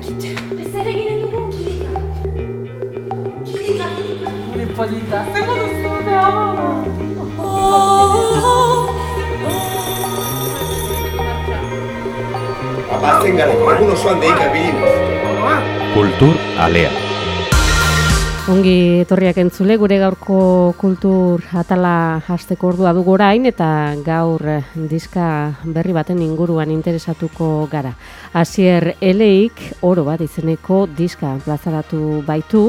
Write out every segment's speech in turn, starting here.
dakit. Ez ere ginen dugu kilika. Kilika, kilika. Gure polita. Zer duzu, da? Abazten gara, egun osoan deika bilinez. Kultur alea. Ongi etorriak entzule gure gaurko kultur atala hasteko ordua dugu orain eta gaur eh, diska berri baten inguruan interesatuko gara. Asier Eleik oro bat izeneko diska plazaratu baitu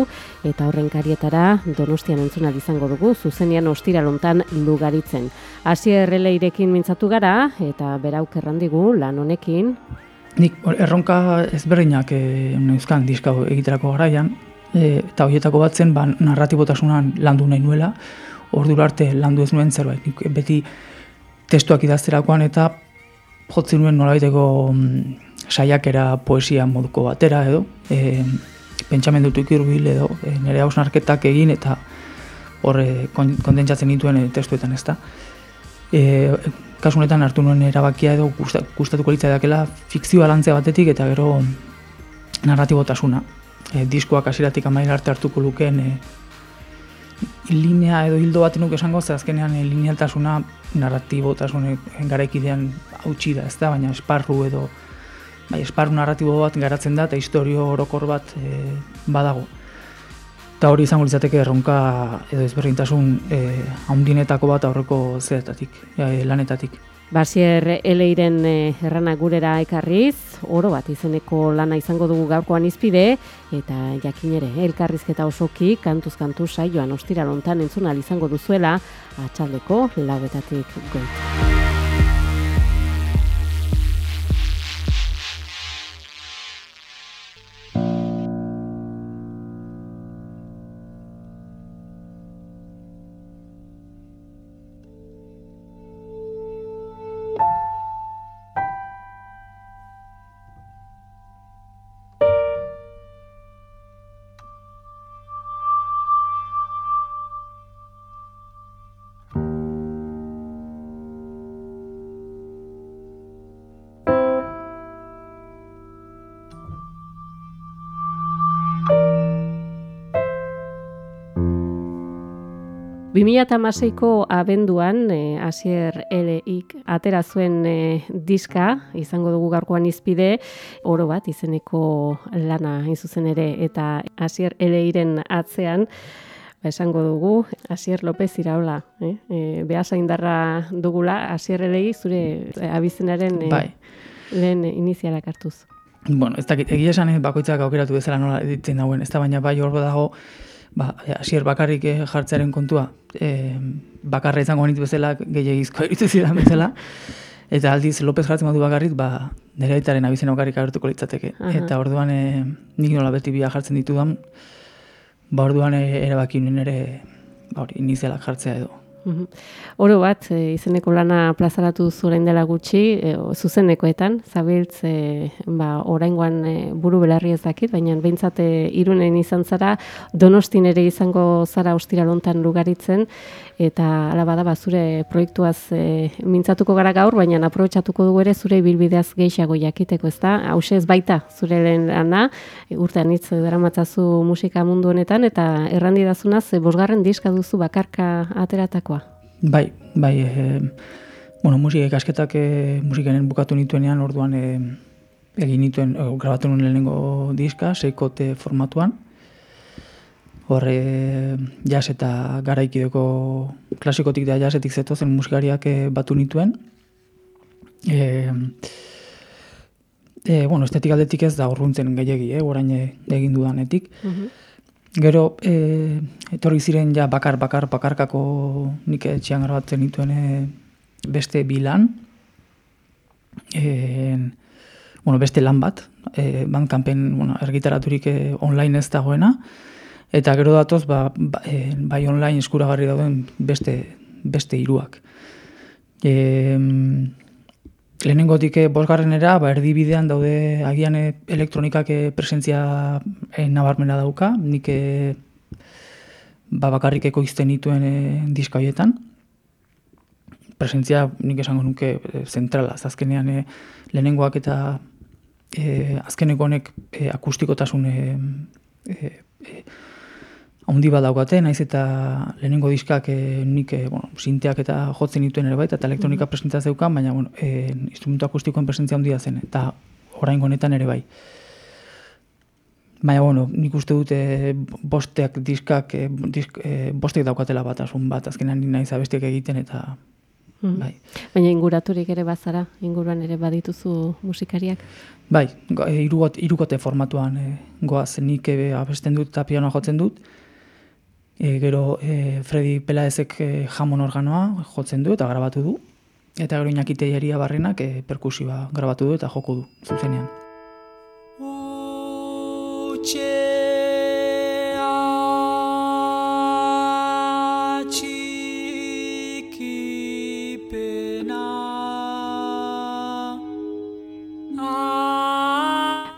eta horren karietara Donostian entzuna izango dugu zuzenean ostiralontan lugaritzen. Asier Eleirekin mintzatu gara eta berauk errandigu lan honekin Nik erronka ezberdinak e, euskan diska egiterako garaian, e, eta horietako bat zen ba, narratibotasunan landu nahi nuela, ordura arte landu ez nuen zerbait. Nik beti testuak idazterakoan eta jotzen nuen nolabaiteko mm, saiakera poesia moduko batera edo, e, pentsamendutuk irbil edo, e, nire hausnarketak egin eta hor e, kon- kondentsatzen dituen e, testuetan ezta. E, kasu honetan hartu nuen erabakia edo gusta- gustatuko litzaidakela fikzioa lantzea batetik eta gero narratibotasuna. E, diskoak hasieratik amaira arte hartuko lukeen e, linea edo hildo bat nuke esango, ze azkenean e, linealtasuna narratibotasun garaikidean hautsi da, ez da, baina esparru edo bai, esparru narratibo bat garatzen da eta historio orokor bat e, badago. Eta hori izango litzateke erronka edo ezberdintasun e, haundinetako bat aurreko zeretatik, e, lanetatik. Basier Eleiren eh, errana gurera ekarriz, oro bat izeneko lana izango dugu gaurkoan izpide, eta jakin ere, elkarrizketa osoki, kantuz kantu saioan ostira lontan entzuna izango duzuela, atxaldeko lauetatik goitu. 2016ko abenduan eh, hasier e, LX atera zuen e, diska izango dugu gaurkoan izpide oro bat izeneko lana izuzen ere eta hasier LIren atzean ba, esango dugu hasier López Iraola eh, eh e, beasaindarra dugula hasier LX zure abizenaren e, bai. lehen inizialak hartuz Bueno, ez dakit, egia esan bakoitzak aukeratu bezala nola ditzen dauen, ez da baina bai hor dago ba, hasier bakarrik eh, jartzearen kontua, e, bakarra izango nit bezala, gehiagizko eritu zidan bezala, eta aldiz López jartzen badu bakarrik, ba, nire aitaren abizen bakarrik agertuko litzateke. Aha. Eta orduan, e, nik nola beti bia jartzen ditudan, ba orduan e, erabaki nuen ere, ba hori, inizialak jartzea edo. Mhm. Oro bat, e, izeneko lana plazaratu zuren dela gutxi, e, zuzenekoetan, zabiltz, e, ba, oraingoan e, buru belarri ez dakit, baina behintzat e, irunen izan zara, donostin ere izango zara ostiralontan lugaritzen, eta ala bada ba, zure proiektuaz e, mintzatuko gara gaur, baina aprobetxatuko dugu ere zure bilbideaz gehiago jakiteko, ez da? Hauxe ez baita, zure lehen lana, e, urtean hitz daramatzazu musika mundu honetan, eta errandi dazunaz, e, bosgarren diska duzu bakarka ateratakoa. Bai, bai, e, bueno, musika ikasketak e, musikaren bukatu nituenean, orduan e, egin nituen, grabatu nuen lehenengo diska, seikote formatuan. Horre, jazz eta garaikideko klasikotik da jazzetik zetozen musikariak e, batu nituen. E, e, bueno, estetik aldetik ez da urruntzen gehiegi, eh, orain e, egin dudanetik. Gero, e, etorri ziren ja bakar, bakar, bakarkako nik etxean grabatzen nituen e, beste bi lan. E, bueno, beste lan bat, e, bandkampen bueno, ergitaraturik e, online ez dagoena. Eta gero datoz, ba, ba, e, bai online eskuragarri dauden beste, beste hiruak. E, lehenengotik e, bosgarrenera, ba, erdibidean daude agian e, elektronikak presentzia e, nabarmena dauka, nik e, ba, bakarrik ekoizten nituen e, diska horietan. Presentzia nik esango nuke zentrala, azkenean e, lehenengoak eta e, azkeneko honek e, akustikotasun e, e, e, handi bat daukate, naiz eta lehenengo diskak e, nik e, bueno, sinteak eta jotzen dituen ere baita, eta elektronika presentzia zeukan, baina bueno, e, instrumentu akustikoen presentzia handia zen, eta orain honetan ere bai. Baina, bueno, nik uste dute bosteak diskak, e, disk, e, bostek daukatela bat, azkenean ni naiz abestiak egiten, eta Mhm. bai. Baina inguraturik ere bazara, inguruan ere badituzu musikariak. Bai, go- irugot, irukote formatuan e, goaz, nik e, abesten dut eta pianoa jotzen dut. E, gero e, Freddy Pelaezek e, jamon organoa jotzen du eta grabatu du. Eta gero Iñaki Telleria barrenak e, perkusioa grabatu du eta joko du, zuzenean.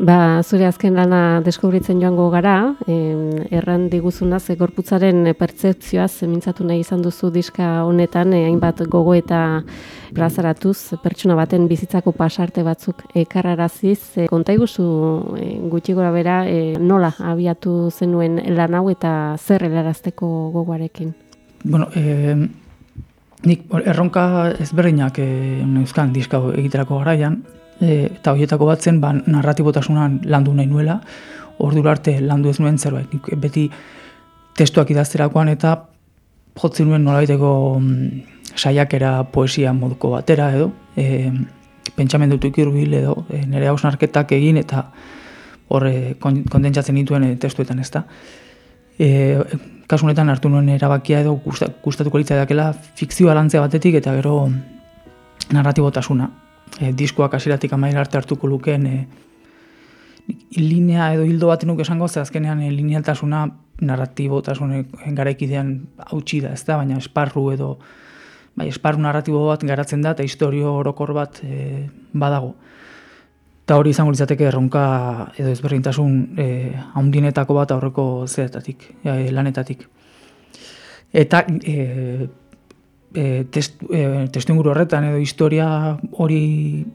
Ba, zure azken lana deskubritzen joango gara, em, erran diguzuna ze gorputzaren pertzepzioaz mintzatu nahi izan duzu diska honetan, eh, hainbat gogo eta plazaratuz pertsona baten bizitzako pasarte batzuk ekarraraziz. E, konta iguzu e, gutxi gora bera e, nola abiatu zenuen lan hau eta zer helarazteko gogoarekin. Bueno, e, nik erronka ezberdinak e, euskan diska egiterako garaian, e, eta horietako bat zen, ba, narratibotasunan landu nahi nuela, ordura arte landu ez nuen zerbait. Nik beti testuak idazterakoan eta jotzen nuen nolabaiteko mm, saiakera poesia moduko batera edo, e, pentsamendutu ikirbil edo, e, nire hausnarketak egin eta horre kondentsatzen dituen e, testuetan ezta. E, kasu honetan hartu nuen erabakia edo gusta, gustatuko litzaidakela fikzioa lantzea batetik eta gero narratibotasuna. E, diskoak hasieratik amaira arte hartuko lukeen e, linea edo hildo bat nuk esango, ze azkenean e, linealtasuna narratibotasun garaikidean hautsi da, ez da, baina esparru edo bai, esparru narratibo bat garatzen da eta historio orokor bat e, badago. Eta hori izango litzateke erronka edo ezberdintasun e, haundinetako bat aurreko zeretatik, e, lanetatik. Eta e, e, testu, e, testu inguru horretan edo historia hori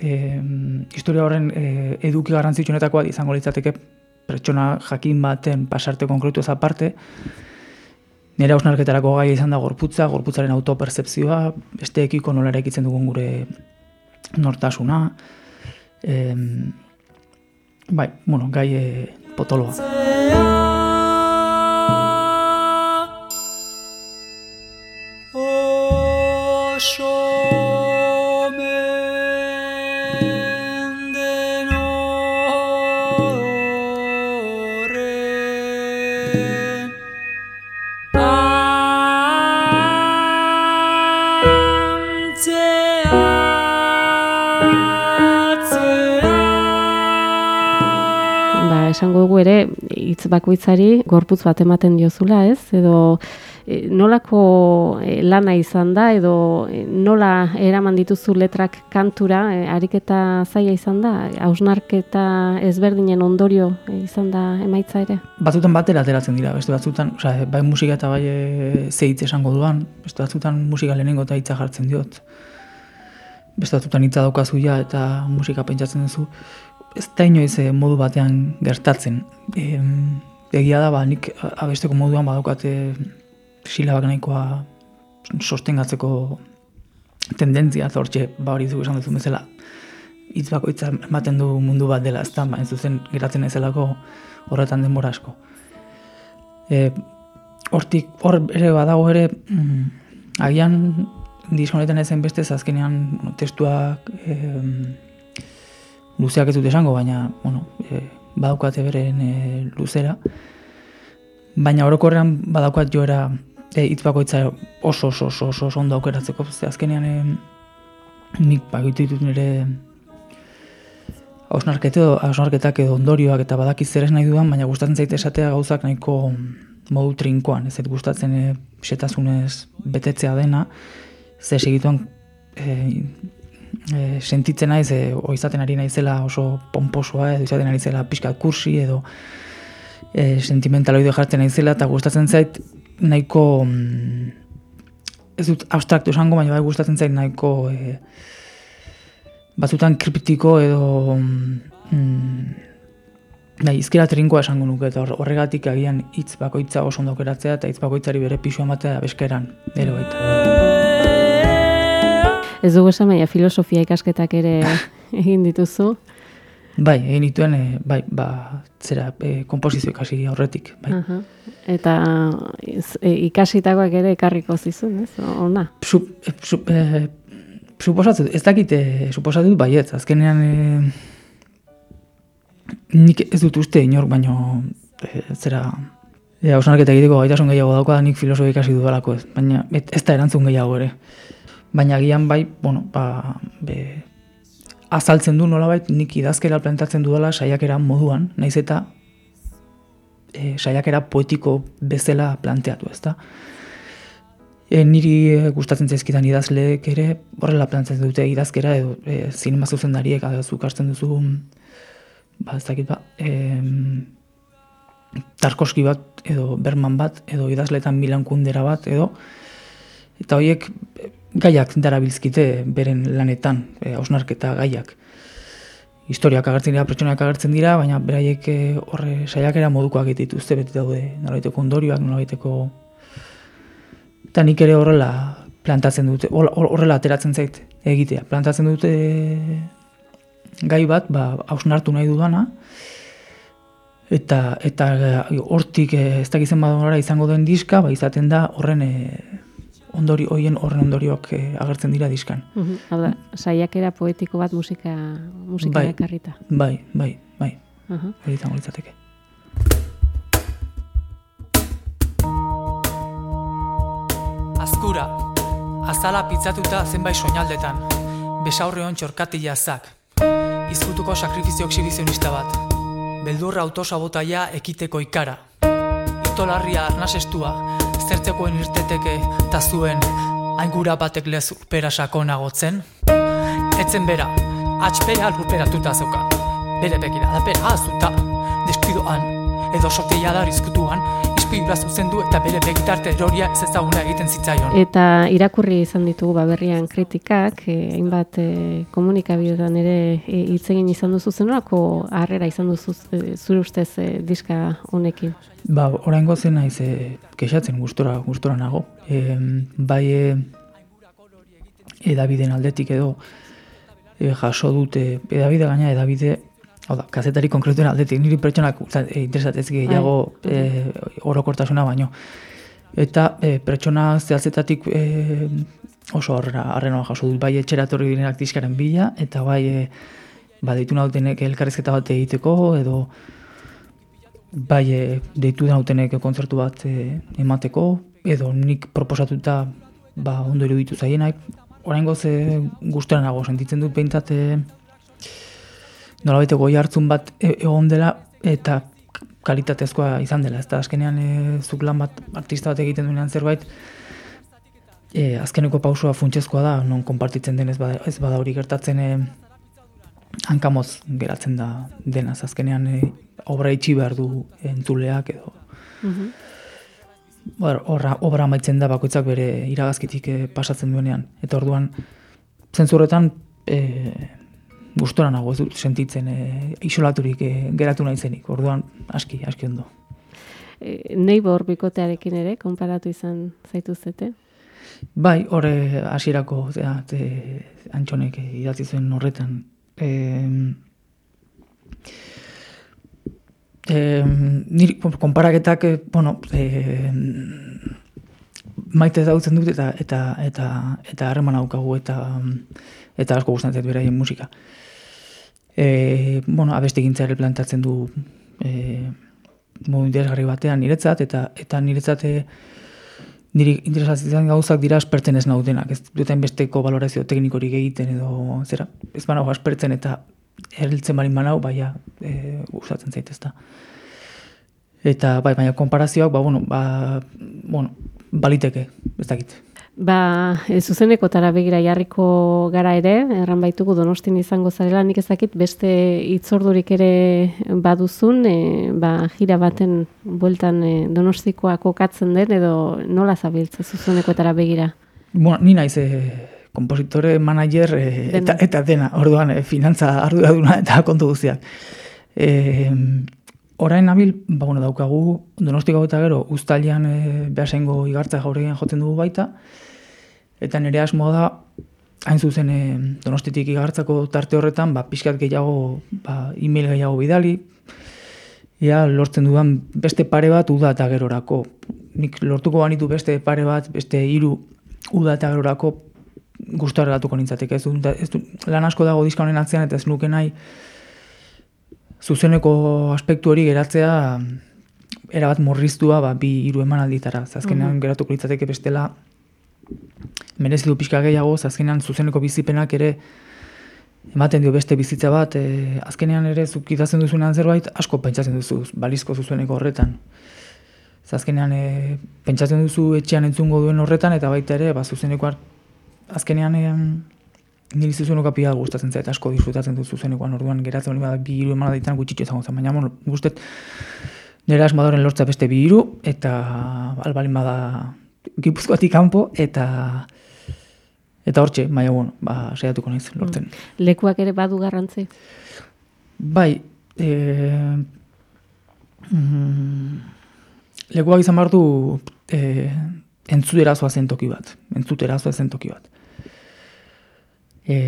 e, historia horren e, eduki garrantzitsuenetako bat izango litzateke pertsona jakin baten pasarte konkretu ez aparte, nire hausnarketarako gai izan da gorputza, gorputzaren autopercepzioa, besteekiko nola eraikitzen dugun gure nortasuna, em, bai, bueno, gai e, potoloa. Esango dugu ere hitz bakoitzari gorputz bat ematen diozula, ez? Edo e, nolako e, lana izan da edo e, nola eraman dituzu letrak kantura, ariketa zaila izan da, hausnarketa ezberdinen ondorio izan da emaitza ere. Batzutan batera ateratzen dira, beste batzutan, osea, bai musika eta bai ze hitz esango duan, beste batzutan musika lehenengo eta hitza jartzen diot. Beste batzutan hitza daukazu ja eta musika pentsatzen duzu. Ez da inoiz e, modu batean gertatzen. E, egia da, ba, nik abesteko moduan badaukate silabak nahikoa sostengatzeko tendentzia, eta ba hori zuk esan duzu bezala, hitz bakoitza ematen du mundu bat dela, ez da, ba, zuzen geratzen ezelako horretan denbora asko. E, hortik, hor ere badago ere, mm, agian disko honetan ezen beste azkenean bueno, testuak e, luzeak ez dut esango, baina bueno, e, badaukate beren e, luzera. Baina orokorrean badaukat joera e, hitz bakoitza oso oso oso oso, oso ondo aukeratzeko, ze azkenean e, nik bagitu ditut nire hausnarketak edo ondorioak eta badaki zer nahi dudan, baina gustatzen zaite esatea gauzak nahiko modu trinkoan, ez gustatzen e, setasunez betetzea dena, ze segituan e, e, sentitzen naiz, e, o izaten ari naizela oso pomposoa, edo izaten ari zela pixka kursi, edo e, sentimentaloide jartzen naizela, eta gustatzen zait nahiko, mm, ez dut abstraktu esango, baina bai gustatzen zait nahiko, e, batzutan kriptiko edo mm, bai, izkera trinkoa esango nuke, eta hor- horregatik agian hitz bakoitza oso ondo geratzea eta hitz bakoitzari bere pisua ematea abeskeran, ere baita. Ez dugu esan, baina filosofia ikasketak ere egin dituzu. Bai, egin dituen, e, bai, ba, zera, e, komposizio ikasi aurretik, bai. Aha. Eta e, ikasitakoak ere ekarriko zizun, ez? Ona. Su, e, su, e, ez dakit, e, suposatu dut baietz, azkenean e, nik ez dut uste inor, baino e, zera, e, hausnarketa egiteko gaitasun gehiago dauka nik filosofia ikasi dudalako ez, baina ez da erantzun gehiago ere. Baina gian bai, bueno, ba, be, azaltzen du nolabait nik idazkera plantatzen dudala saiakera moduan, naiz eta e, saiakera poetiko bezala planteatu, ezta? E, niri e, gustatzen zaizkidan idazleek ere horrela plantzen dute idazkera edo e, zinema zuzendariek zuk hartzen duzu ba ez dakit ba em, Tarkovski bat edo Berman bat edo idazletan Milan Kundera bat edo eta horiek e, gaiak darabilzkite beren lanetan, e, hausnarketa gaiak. Historiak agertzen dira, pertsonak agertzen dira, baina beraiek e, horre saiakera modukoak dituzte beti daude, nolabaiteko ondorioak, nolabaiteko Eta nik ere horrela plantatzen dute, hor- hor- horrela ateratzen zait egitea. Plantatzen dute gai bat, ba, hausnartu nahi dudana, eta eta eh, hortik ez dakizen badonara izango den diska, ba, izaten da horren eh, ondori, hoien horren ondorioak eh, agertzen dira diskan. Hau da, saiakera poetiko bat musika, musika Bai. ekarrita. Bai, bai, bai, Aha. hori izango litzateke. Azkura, azala pitzatuta zenbait soinaldetan, besaurre hon txorkatila zak, izkutuko sakrifizio exhibizionista bat, beldurra autosabotaia ekiteko ikara, itolarria arnasestua, zertzekoen irteteke ta zuen aingura batek lez urpera sakonagotzen, etzen bera, atxpera lurperatuta zeuka, bere begira da bera azuta, deskidoan, edo sorteia da izkutuan, ispidura zuzendu eta bere begitarte eroria ez ezaguna egiten zitzaion. Eta irakurri izan ditugu baberrian kritikak, eh, hainbat eh, komunikabidetan ere eh, hitz egin izan duzu zenolako harrera izan duzu eh, zure ustez eh, diska honekin. Ba, oraingo zen naiz e, kexatzen gustora gustora nago. E, bai e, edabideen aldetik edo e, jaso dute edabide gaina edabide hau da, kazetari konkretuen aldetik niri pertsonak usta- e, interesatez gehiago e, orokortasuna baino. Eta e, pertsona zehatzetatik e, oso harrera harrenoa jaso dut. Bai etxera etorri direnak diskaren bila eta bai e, ba, deitu nautenek elkarrizketa bat egiteko edo bai e, deitu nautenek kontzertu bat e, emateko, edo nik proposatuta ba, ondo iruditu zaienak, oraingoz e, gustora nago sentitzen dut behintzat e, nolabait goi hartzun bat e- egon dela eta kalitatezkoa izan dela, ezta azkenean e, zuk lan bat artista bat egiten duenean zerbait e, azkeneko pausua funtsezkoa da, non konpartitzen denez bada, ez bada hori gertatzen e, hankamoz geratzen da denaz, azkenean e, obra itxi behar du entzuleak edo Mhm. Bueno, horra, obra amaitzen da bakoitzak bere iragazkitik eh, pasatzen duenean. Eta orduan, zentzurretan, e, gustora nago ez dut sentitzen e, isolaturik e, geratu naizenik. Orduan, aski, aski ondo. E, Neibor bikotearekin ere, konparatu izan zaituzete? Bai, horre hasierako zera, te, antxonek idatzi zuen horretan. E, e, niri konparaketak, bueno, e, maite dautzen dut eta eta eta eta harreman daukagu eta eta asko gustatzen zait beraien musika. E, bueno, abesti gintza ere plantatzen du e, modu interesgarri batean niretzat eta eta niretzat e, niri interesatzen gauzak dira aspertzen ez nautenak. Ez duten besteko valorazio teknikorik egiten edo zera. Ez banago aspertzen eta erriltzen barin banau, baina e, gustatzen zait. Eta bai, baina konparazioak, ba, bueno, ba, bueno, baliteke, ez dakit. Ba, e, zuzenekotara begira jarriko gara ere, erran baitugu donostin izango zarela, nik ez dakit beste itzordurik ere baduzun, e, ba, jira baten bueltan e, donostikoa kokatzen den, edo nola zabiltza zuzenekotara begira? Bueno, ni naiz e, kompositore, manager, e, Dena. eta, eta dena, orduan, e, finantza arduraduna eta kontu guztiak. E, orain nabil, ba, bueno, daukagu, donostiko eta gero, ustalian e, behasengo igartza jauregian jotzen dugu baita, eta nire asmoa da, hain zuzen e, donostitik igartzako tarte horretan, ba, pixkat gehiago, ba, e-mail gehiago bidali, Ia, lortzen dudan beste pare bat uda eta gerorako. Nik lortuko banitu beste pare bat, beste hiru uda eta gerorako gatuko nintzateke. Ez, ez, lan asko dago diska honen atzean eta ez nuke nahi zuzeneko aspektu hori geratzea erabat murriztua ba, bi hiru emanalditara. Zazkenean geratuko litzateke bestela merezi du pixka gehiago, zazkenean zuzeneko bizipenak ere ematen dio beste bizitza bat, e, azkenean ere zuk idazten duzunean zerbait, asko pentsatzen duzu balizko zuzeneko horretan. Azkenean e, pentsatzen duzu etxean entzungo duen horretan, eta baita ere, ba, zuzenekoan, azkenean e, niri zuzeneko pila gustatzen zait, asko disfrutatzen dut zuzenekoan, orduan geratzen hori bada bi hiru emana ditan gutxitxo izango zen, baina bueno, gustet nire asmadoren lortza beste bi hiru, eta albalin bada gipuzkoatik kanpo, eta eta hortxe, baina bueno, ba, saiatuko naiz lortzen. Lekuak ere badu garrantzi. Bai, e, mm, lekuak izan behar du e, entzuterazoa zen toki bat. Entzuterazoa zen toki bat. E,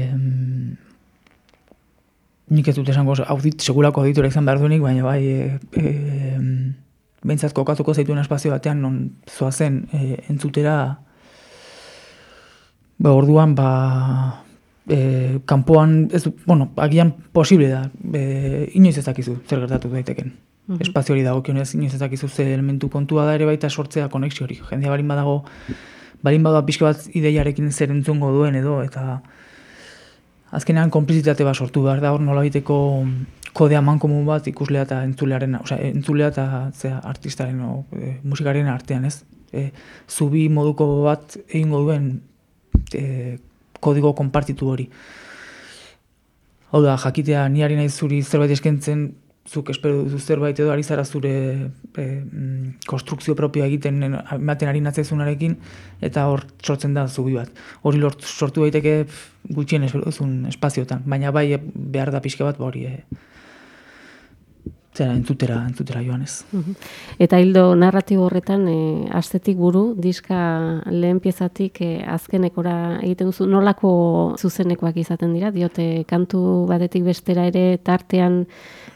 nik ez dut esango audit, segurako auditora izan behar duenik, baina bai, e, e, behintzat kokatuko zaituen espazio batean non zoazen e, entzutera Ba, orduan, ba, e, kanpoan, ez, bueno, agian posible da, e, inoiz ez dakizu zer gertatu daiteken. Espazio hori dagokionez, inoiz ez dakizu ze elementu kontua da ere baita sortzea konexio hori. Jendea barin badago, barin badago pixka bat ideiarekin zer entzungo duen edo, eta azkenean konplizitate bat sortu behar da hor nolabaiteko kodea mankomun bat ikuslea eta entzulearen, osea, entzulea eta zea, artistaren o, e, musikaren artean, ez? E, zubi moduko bat egingo duen e, kodigo konpartitu hori. Hau da, jakitea ni ari naiz zuri zerbait eskentzen, zuk espero duzu zerbait edo ari zara zure e, konstrukzio propioa egiten en- ematen ari natzaizunarekin eta hor sortzen da zubi bat. Hori lort, sortu daiteke gutxien espero duzun espaziotan, baina bai e, behar da pixka bat ba hori e, zera, entzutera, entzutera joanez. Mhm. Eta hildo narratibo horretan, e, astetik buru, diska lehen piezatik e, azkenekora egiten duzu, nolako zuzenekoak izaten dira? Diote, kantu batetik bestera ere tartean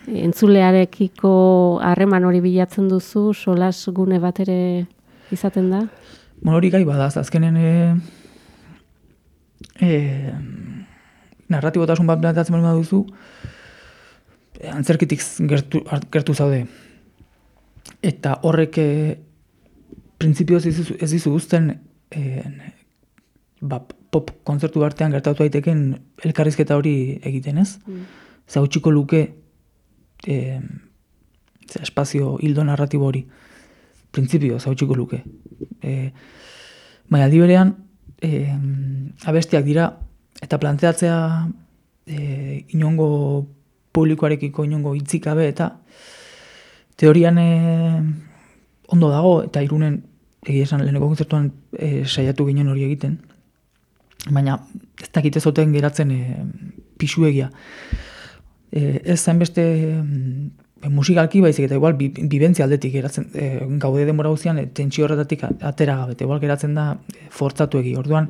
entzulearekiko harreman hori bilatzen duzu, solas gune bat ere izaten da? Bueno, hori gai badaz, azkenen e, e, narratibotasun bat planteatzen baldin baduzu, e, antzerkitik gertu, gertu zaude. Eta horrek e, printzipioz ez dizu, guzten e, ba, pop kontzertu artean gertatu daiteken elkarrizketa hori egiten ez. Zautxiko luke e, ze, espazio hildo narratibo hori. Printzipio zautxiko luke. E, baina aldi berean, e, abestiak dira, eta planteatzea e, inongo publikoarekiko inongo hitzik gabe, eta teorian e, ondo dago, eta irunen, egia esan leheneko kontzertuan e, saiatu ginen hori egiten, baina ez dakite zoten geratzen e, pisuegia. E, ez zainbeste mm, musikalki baizik eta igual bi, aldetik geratzen e, gaude denbora guztian e, tentsio horretatik atera gabe, igual geratzen da e, fortzatu egi. Orduan,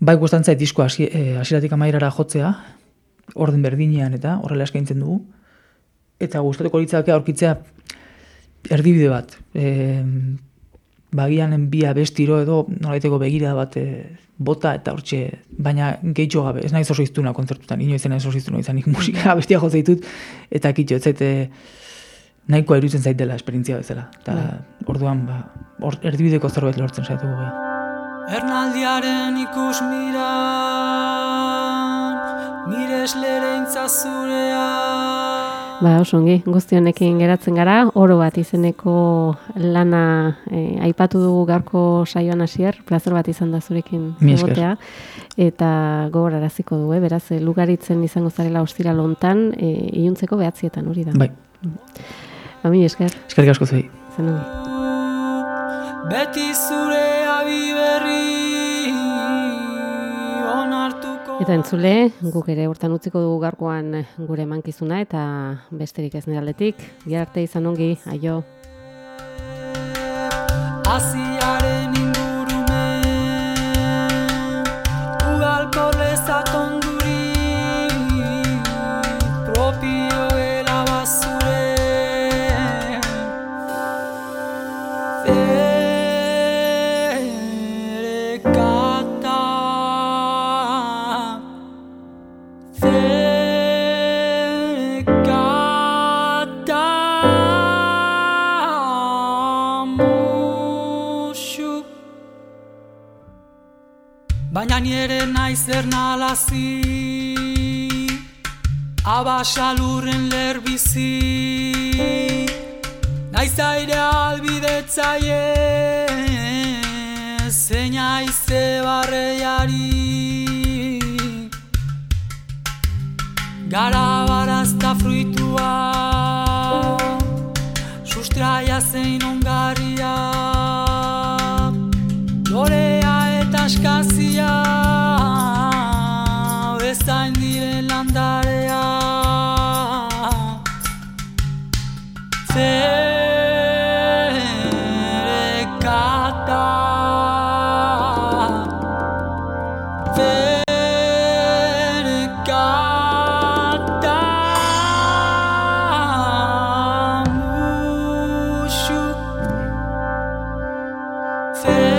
bai gustan zait disko hasi, e, hasieratik jotzea, orden berdinean eta horrela eskaintzen dugu. Eta gustatuko litzake aurkitzea erdibide bat. E, bagian bi abestiro edo nolaiteko begira bat e, bota eta hortxe, baina gehitxo gabe, ez naiz oso iztuna kontzertutan, inoiz naiz oso iztuna izanik musika abestia jo zaitut, eta kitxo, ez zaite nahikoa iruditzen zait dela esperientzia bezala. Eta orduan, ba, hor, erdibideko zerbait lortzen saiatuko gara. Ernaldiaren ikus miran, mires lereintza zurea. Ba, oso ongi, guzti honekin geratzen gara, oro bat izeneko lana eh, aipatu dugu gaurko saioan hasier, plazer bat izan da zurekin egotea, eta gogoraraziko du, eh? beraz, eh, lugaritzen izango zarela ostira lontan, eh, iluntzeko behatzietan hori da. Bai, Ba, mi esker, eskerrik asko zuei. zen ongi. Beti zure Eta entzule, guk ere hortan utziko dugu garkoan gure mankizuna eta besterik ez niraletik. Gerarte izan ongi, aio. Aziaren nire naiz ernalazi Abasalurren lerbizi Naiz aire albidetzaie Zeina ize barreiari. Gara barazta fruitua say.